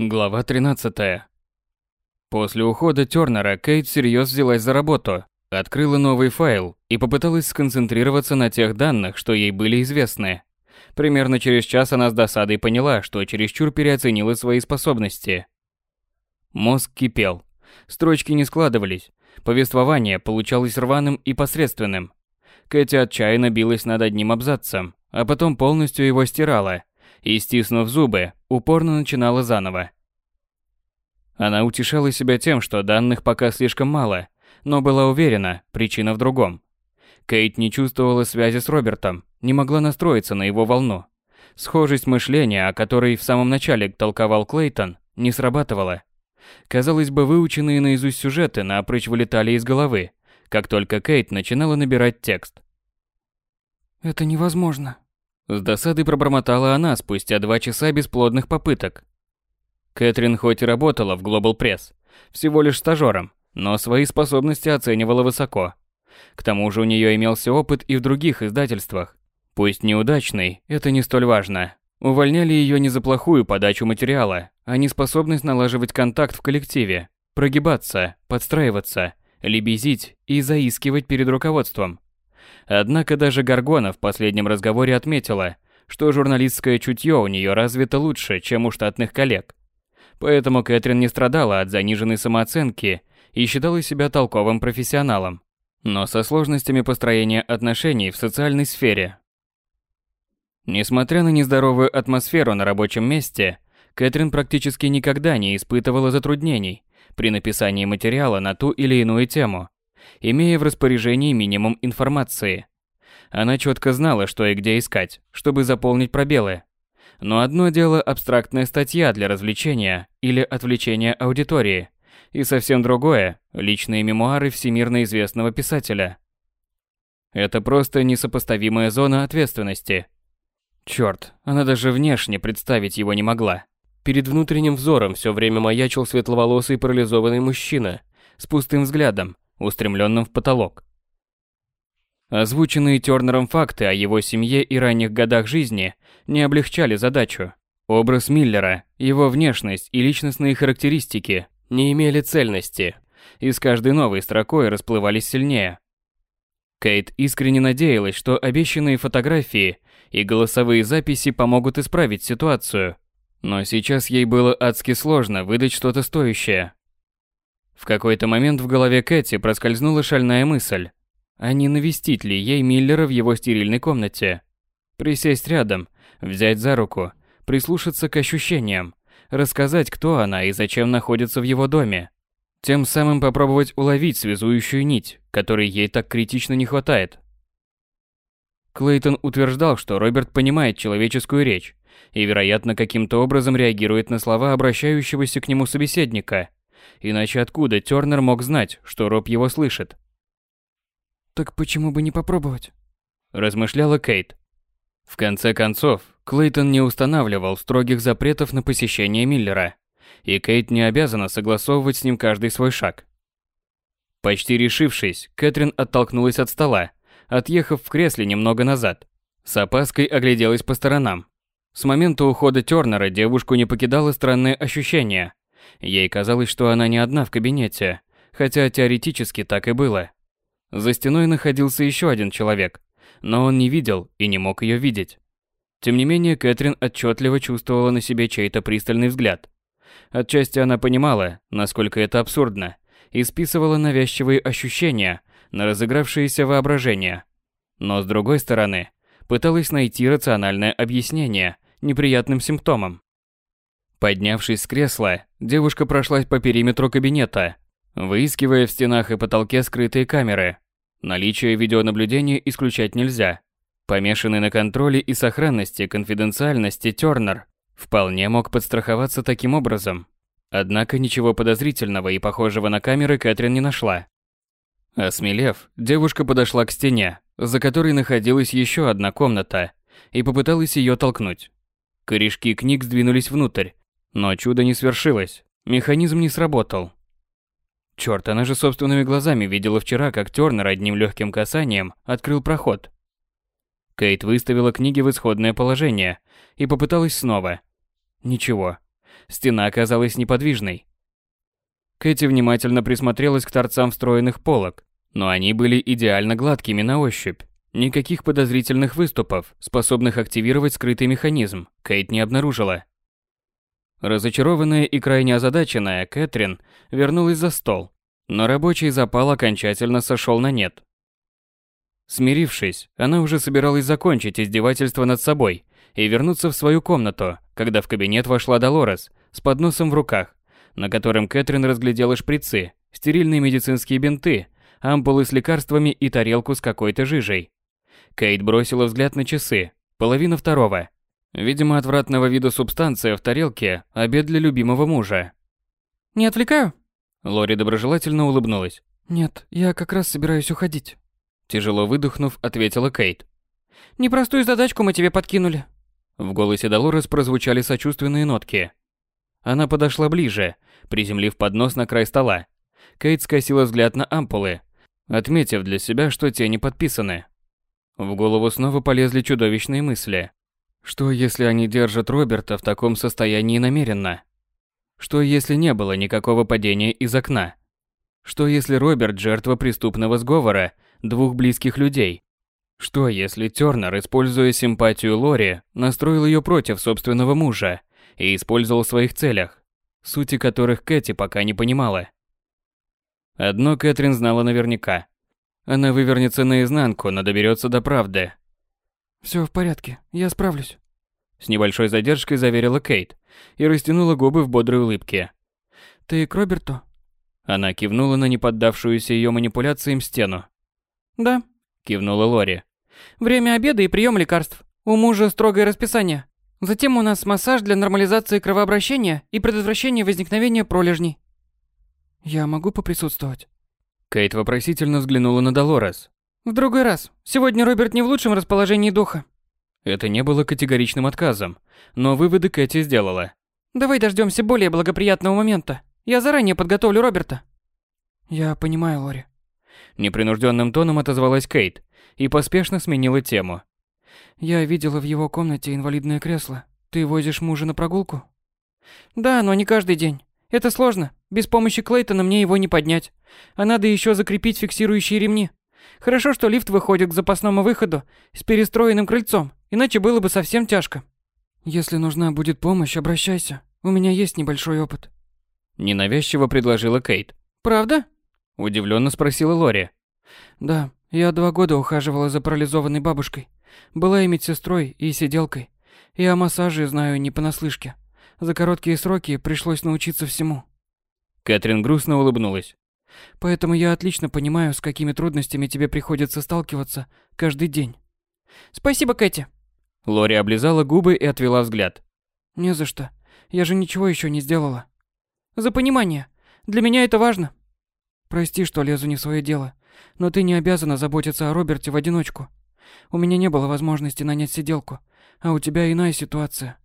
Глава 13. После ухода Тёрнера Кейт всерьез взялась за работу, открыла новый файл и попыталась сконцентрироваться на тех данных, что ей были известны. Примерно через час она с досадой поняла, что чересчур переоценила свои способности. Мозг кипел. Строчки не складывались. Повествование получалось рваным и посредственным. Кэти отчаянно билась над одним абзацем, а потом полностью его стирала и, стиснув зубы, упорно начинала заново. Она утешала себя тем, что данных пока слишком мало, но была уверена, причина в другом. Кейт не чувствовала связи с Робертом, не могла настроиться на его волну. Схожесть мышления, о которой в самом начале толковал Клейтон, не срабатывала. Казалось бы, выученные наизусть сюжеты напрочь вылетали из головы, как только Кейт начинала набирать текст. «Это невозможно», с досадой пробормотала она спустя два часа бесплодных попыток. Кэтрин хоть и работала в Global Press, всего лишь стажером, но свои способности оценивала высоко. К тому же у нее имелся опыт и в других издательствах. Пусть неудачный, это не столь важно. Увольняли ее не за плохую подачу материала, а не способность налаживать контакт в коллективе, прогибаться, подстраиваться, лебезить и заискивать перед руководством. Однако даже Гаргона в последнем разговоре отметила, что журналистское чутье у нее развито лучше, чем у штатных коллег. Поэтому Кэтрин не страдала от заниженной самооценки и считала себя толковым профессионалом, но со сложностями построения отношений в социальной сфере. Несмотря на нездоровую атмосферу на рабочем месте, Кэтрин практически никогда не испытывала затруднений при написании материала на ту или иную тему, имея в распоряжении минимум информации. Она четко знала, что и где искать, чтобы заполнить пробелы. Но одно дело абстрактная статья для развлечения или отвлечения аудитории, и совсем другое – личные мемуары всемирно известного писателя. Это просто несопоставимая зона ответственности. Черт, она даже внешне представить его не могла. Перед внутренним взором все время маячил светловолосый парализованный мужчина с пустым взглядом, устремленным в потолок. Озвученные Тёрнером факты о его семье и ранних годах жизни не облегчали задачу. Образ Миллера, его внешность и личностные характеристики не имели цельности, и с каждой новой строкой расплывались сильнее. Кейт искренне надеялась, что обещанные фотографии и голосовые записи помогут исправить ситуацию, но сейчас ей было адски сложно выдать что-то стоящее. В какой-то момент в голове Кэти проскользнула шальная мысль. А не навестить ли ей Миллера в его стерильной комнате? Присесть рядом, взять за руку, прислушаться к ощущениям, рассказать, кто она и зачем находится в его доме. Тем самым попробовать уловить связующую нить, которой ей так критично не хватает. Клейтон утверждал, что Роберт понимает человеческую речь и, вероятно, каким-то образом реагирует на слова обращающегося к нему собеседника – Иначе откуда Тёрнер мог знать, что Роб его слышит? «Так почему бы не попробовать?» Размышляла Кейт. В конце концов, Клейтон не устанавливал строгих запретов на посещение Миллера, и Кейт не обязана согласовывать с ним каждый свой шаг. Почти решившись, Кэтрин оттолкнулась от стола, отъехав в кресле немного назад. С опаской огляделась по сторонам. С момента ухода Тёрнера девушку не покидало странное ощущение, Ей казалось, что она не одна в кабинете, хотя теоретически так и было. За стеной находился еще один человек, но он не видел и не мог ее видеть. Тем не менее, Кэтрин отчетливо чувствовала на себе чей-то пристальный взгляд. Отчасти она понимала, насколько это абсурдно, и списывала навязчивые ощущения на разыгравшееся воображение. Но с другой стороны, пыталась найти рациональное объяснение неприятным симптомам. Поднявшись с кресла, девушка прошлась по периметру кабинета, выискивая в стенах и потолке скрытые камеры. Наличие видеонаблюдения исключать нельзя. Помешанный на контроле и сохранности конфиденциальности Тёрнер вполне мог подстраховаться таким образом. Однако ничего подозрительного и похожего на камеры Кэтрин не нашла. Осмелев, девушка подошла к стене, за которой находилась еще одна комната, и попыталась ее толкнуть. Корешки книг сдвинулись внутрь, но чудо не свершилось. Механизм не сработал. Черт, она же собственными глазами видела вчера, как Тёрнер одним легким касанием открыл проход. Кейт выставила книги в исходное положение и попыталась снова. Ничего. Стена оказалась неподвижной. Кэти внимательно присмотрелась к торцам встроенных полок, но они были идеально гладкими на ощупь. Никаких подозрительных выступов, способных активировать скрытый механизм, Кейт не обнаружила. Разочарованная и крайне озадаченная, Кэтрин вернулась за стол, но рабочий запал окончательно сошел на нет. Смирившись, она уже собиралась закончить издевательство над собой и вернуться в свою комнату, когда в кабинет вошла Долорес с подносом в руках, на котором Кэтрин разглядела шприцы, стерильные медицинские бинты, ампулы с лекарствами и тарелку с какой-то жижей. Кейт бросила взгляд на часы. Половина второго. Видимо, отвратного вида субстанция в тарелке – обед для любимого мужа. «Не отвлекаю?» Лори доброжелательно улыбнулась. «Нет, я как раз собираюсь уходить». Тяжело выдохнув, ответила Кейт. «Непростую задачку мы тебе подкинули». В голосе Долорес прозвучали сочувственные нотки. Она подошла ближе, приземлив поднос на край стола. Кейт скосила взгляд на ампулы, отметив для себя, что те не подписаны. В голову снова полезли чудовищные мысли. Что если они держат Роберта в таком состоянии намеренно? Что если не было никакого падения из окна? Что если Роберт жертва преступного сговора двух близких людей? Что если Тёрнер, используя симпатию Лори, настроил ее против собственного мужа и использовал в своих целях, сути которых Кэти пока не понимала? Одно Кэтрин знала наверняка. Она вывернется наизнанку, но доберется до правды. Все в порядке, я справлюсь. С небольшой задержкой заверила Кейт и растянула губы в бодрой улыбке. Ты к Роберту? Она кивнула на неподдавшуюся ее манипуляциям стену. Да, кивнула Лори. Время обеда и прием лекарств. У мужа строгое расписание. Затем у нас массаж для нормализации кровообращения и предотвращения возникновения пролежней. Я могу поприсутствовать? Кейт вопросительно взглянула на Долорес. В другой раз. Сегодня Роберт не в лучшем расположении духа. Это не было категоричным отказом, но выводы Кэти сделала. Давай дождемся более благоприятного момента. Я заранее подготовлю Роберта. Я понимаю, Лори. Непринужденным тоном отозвалась Кейт и поспешно сменила тему. Я видела в его комнате инвалидное кресло. Ты возишь мужа на прогулку? Да, но не каждый день. Это сложно. Без помощи Клейтона мне его не поднять. А надо еще закрепить фиксирующие ремни. Хорошо, что лифт выходит к запасному выходу с перестроенным крыльцом, иначе было бы совсем тяжко. Если нужна будет помощь, обращайся. У меня есть небольшой опыт. Ненавязчиво предложила Кейт. Правда? Удивленно спросила Лори. Да, я два года ухаживала за парализованной бабушкой. Была и медсестрой, и сиделкой. И о массаже знаю не понаслышке. За короткие сроки пришлось научиться всему. Кэтрин грустно улыбнулась. Поэтому я отлично понимаю, с какими трудностями тебе приходится сталкиваться каждый день. Спасибо, Кэти. Лори облизала губы и отвела взгляд. Не за что. Я же ничего еще не сделала. За понимание. Для меня это важно. Прости, что лезу не в свое дело, но ты не обязана заботиться о Роберте в одиночку. У меня не было возможности нанять сиделку, а у тебя иная ситуация.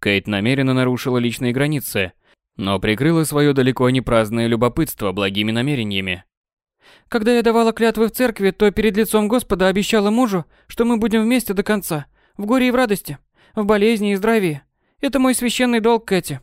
Кейт намеренно нарушила личные границы, но прикрыла свое далеко не праздное любопытство благими намерениями. Когда я давала клятвы в церкви, то перед лицом Господа обещала мужу, что мы будем вместе до конца, в горе и в радости, в болезни и здравии. Это мой священный долг, Кэти.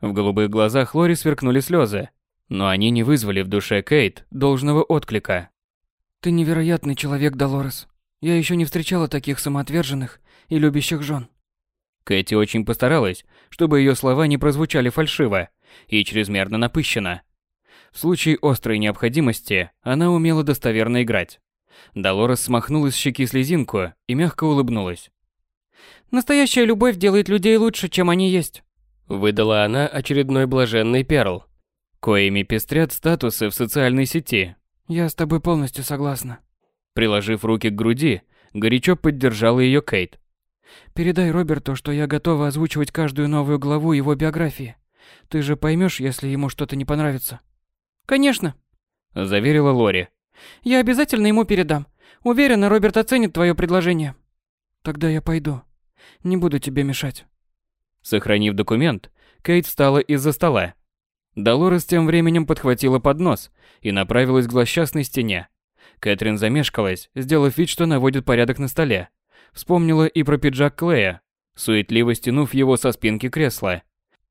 В голубых глазах Лори сверкнули слезы, но они не вызвали в душе Кейт должного отклика. Ты невероятный человек, Долорес. Я еще не встречала таких самоотверженных и любящих жен. Кэти очень постаралась, чтобы ее слова не прозвучали фальшиво и чрезмерно напыщенно. В случае острой необходимости она умела достоверно играть. Долорес смахнула с щеки слезинку и мягко улыбнулась. «Настоящая любовь делает людей лучше, чем они есть», выдала она очередной блаженный перл, коими пестрят статусы в социальной сети. «Я с тобой полностью согласна». Приложив руки к груди, горячо поддержала ее Кейт. Передай Роберту, что я готова озвучивать каждую новую главу его биографии. Ты же поймешь, если ему что-то не понравится. Конечно, заверила Лори. Я обязательно ему передам. Уверена, Роберт оценит твое предложение. Тогда я пойду. Не буду тебе мешать. Сохранив документ, Кейт встала из-за стола. Долорес тем временем подхватила поднос и направилась к злосчастной стене. Кэтрин замешкалась, сделав вид, что наводит порядок на столе. Вспомнила и про пиджак Клея, суетливо стянув его со спинки кресла.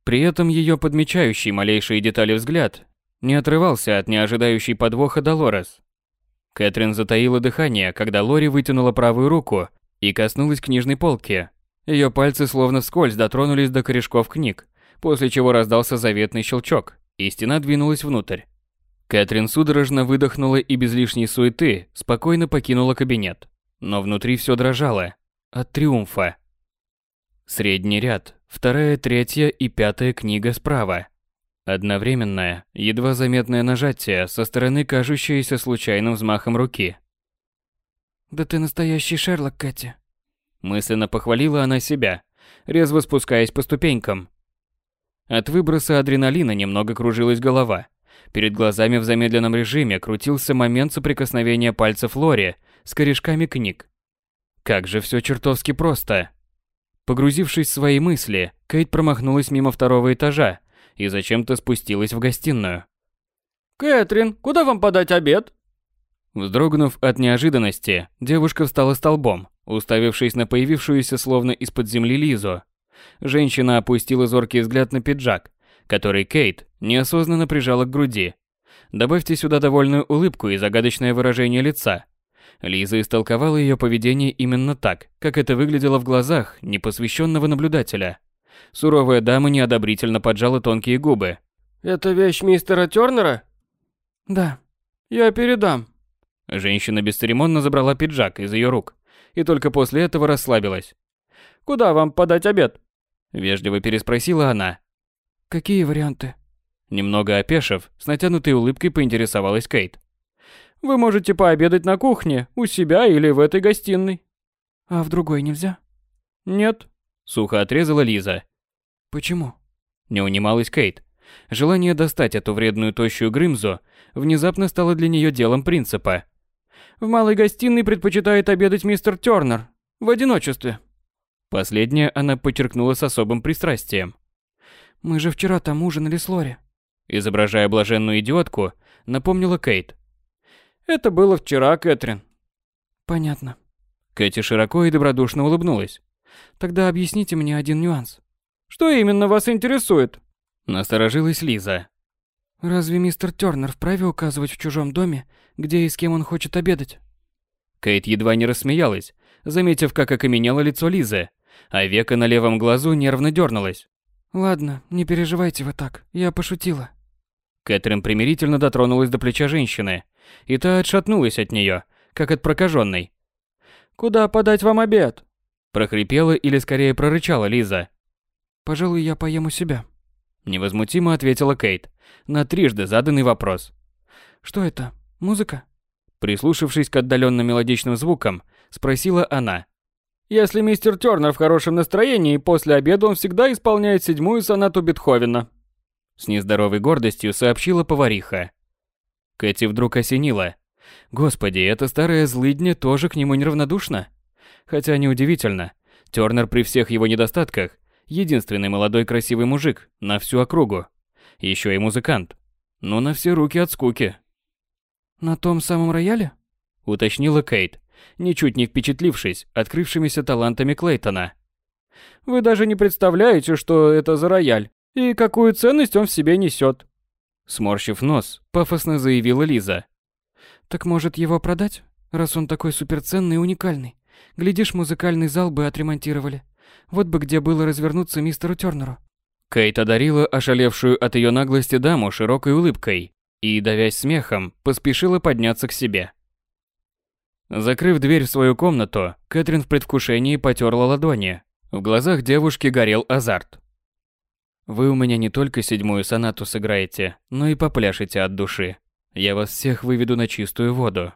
При этом ее подмечающий малейшие детали взгляд не отрывался от неожидающей подвоха Долорес. Кэтрин затаила дыхание, когда Лори вытянула правую руку и коснулась книжной полки. Ее пальцы словно вскользь дотронулись до корешков книг, после чего раздался заветный щелчок, и стена двинулась внутрь. Кэтрин судорожно выдохнула и без лишней суеты спокойно покинула кабинет. Но внутри все дрожало. От триумфа. Средний ряд, вторая, третья и пятая книга справа. Одновременное, едва заметное нажатие со стороны кажущееся случайным взмахом руки. «Да ты настоящий Шерлок, Кэти!» Мысленно похвалила она себя, резво спускаясь по ступенькам. От выброса адреналина немного кружилась голова. Перед глазами в замедленном режиме крутился момент соприкосновения пальцев Лори с корешками книг. Как же все чертовски просто. Погрузившись в свои мысли, Кейт промахнулась мимо второго этажа и зачем-то спустилась в гостиную. «Кэтрин, куда вам подать обед?» Вздрогнув от неожиданности, девушка встала столбом, уставившись на появившуюся словно из-под земли Лизу. Женщина опустила зоркий взгляд на пиджак, который Кейт неосознанно прижала к груди. Добавьте сюда довольную улыбку и загадочное выражение лица. Лиза истолковала ее поведение именно так, как это выглядело в глазах непосвященного наблюдателя. Суровая дама неодобрительно поджала тонкие губы. «Это вещь мистера Тёрнера?» «Да». «Я передам». Женщина бесцеремонно забрала пиджак из ее рук и только после этого расслабилась. «Куда вам подать обед?» Вежливо переспросила она, Какие варианты? Немного опешив, с натянутой улыбкой поинтересовалась Кейт. Вы можете пообедать на кухне, у себя или в этой гостиной. А в другой нельзя? Нет. Сухо отрезала Лиза. Почему? Не унималась Кейт. Желание достать эту вредную тощую Грымзу внезапно стало для нее делом принципа. В малой гостиной предпочитает обедать мистер Тёрнер. В одиночестве. Последнее она подчеркнула с особым пристрастием. Мы же вчера там ужинали с Лори. Изображая блаженную идиотку, напомнила Кейт. Это было вчера, Кэтрин. Понятно. Кэти широко и добродушно улыбнулась. Тогда объясните мне один нюанс. Что именно вас интересует? Насторожилась Лиза. Разве мистер Тёрнер вправе указывать в чужом доме, где и с кем он хочет обедать? Кейт едва не рассмеялась, заметив, как окаменело лицо Лизы, а века на левом глазу нервно дернулось. Ладно, не переживайте вы так, я пошутила. Кэтрин примирительно дотронулась до плеча женщины, и та отшатнулась от нее, как от прокаженной. «Куда подать вам обед?» Прохрипела или скорее прорычала Лиза. «Пожалуй, я поем у себя». Невозмутимо ответила Кейт на трижды заданный вопрос. «Что это? Музыка?» Прислушавшись к отдаленным мелодичным звукам, спросила она. Если мистер Тёрнер в хорошем настроении, после обеда он всегда исполняет седьмую сонату Бетховена. С нездоровой гордостью сообщила повариха. Кэти вдруг осенила. Господи, эта старая злыдня тоже к нему неравнодушна? Хотя неудивительно. Тёрнер при всех его недостатках единственный молодой красивый мужик на всю округу. Еще и музыкант. Но на все руки от скуки. «На том самом рояле?» – уточнила Кейт, ничуть не впечатлившись открывшимися талантами Клейтона. «Вы даже не представляете, что это за рояль и какую ценность он в себе несет. Сморщив нос, пафосно заявила Лиза. «Так может его продать, раз он такой суперценный и уникальный? Глядишь, музыкальный зал бы отремонтировали. Вот бы где было развернуться мистеру Тёрнеру». Кейт одарила ошалевшую от ее наглости даму широкой улыбкой и, давясь смехом, поспешила подняться к себе. Закрыв дверь в свою комнату, Кэтрин в предвкушении потерла ладони. В глазах девушки горел азарт. «Вы у меня не только седьмую сонату сыграете, но и попляшете от души. Я вас всех выведу на чистую воду».